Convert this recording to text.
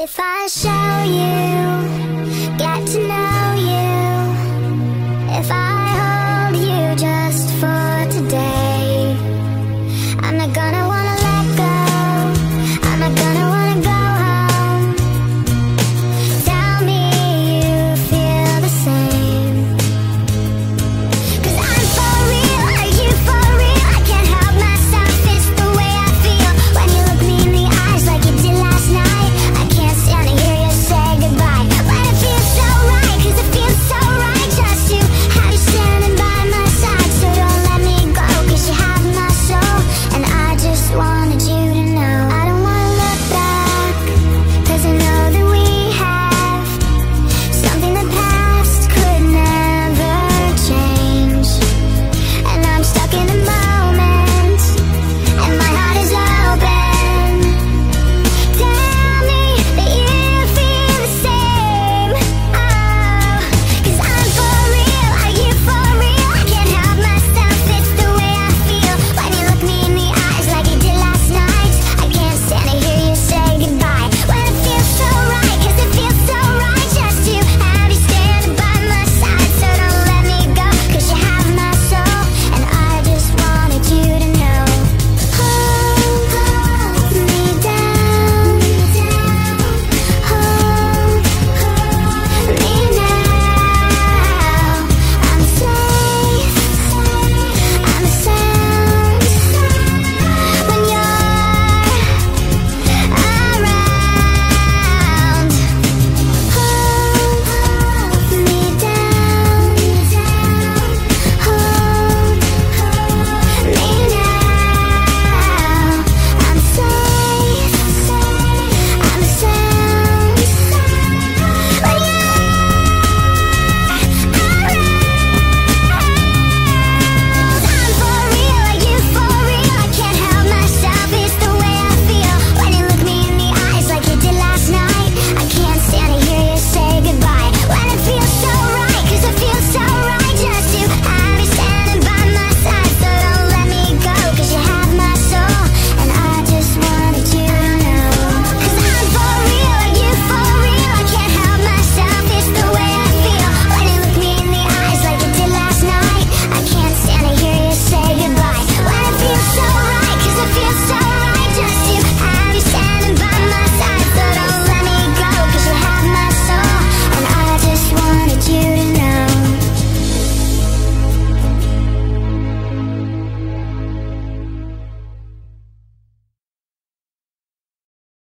If I show you